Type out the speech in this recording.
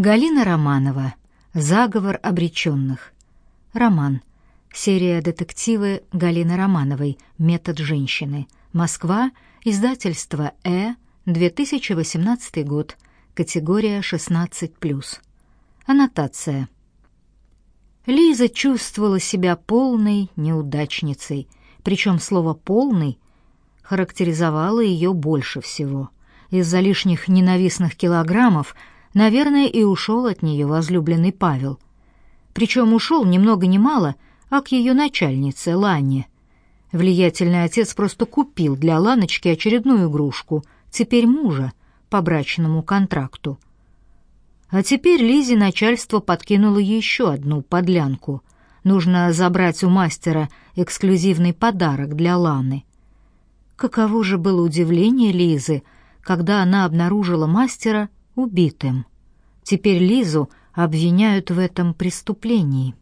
Галина Романова. Заговор обреченных. Роман. Серия детективы Галины Романовой. Метод женщины. Москва. Издательство Э. 2018 год. Категория 16+. Аннотация. Лиза чувствовала себя полной неудачницей, причем слово «полный» характеризовало ее больше всего. Из-за лишних ненавистных килограммов – Наверное, и ушел от нее возлюбленный Павел. Причем ушел ни много ни мало, а к ее начальнице Лане. Влиятельный отец просто купил для Ланочки очередную игрушку, теперь мужа, по брачному контракту. А теперь Лизе начальство подкинуло еще одну подлянку. Нужно забрать у мастера эксклюзивный подарок для Ланы. Каково же было удивление Лизы, когда она обнаружила мастера убитым. Теперь Лизу обвиняют в этом преступлении.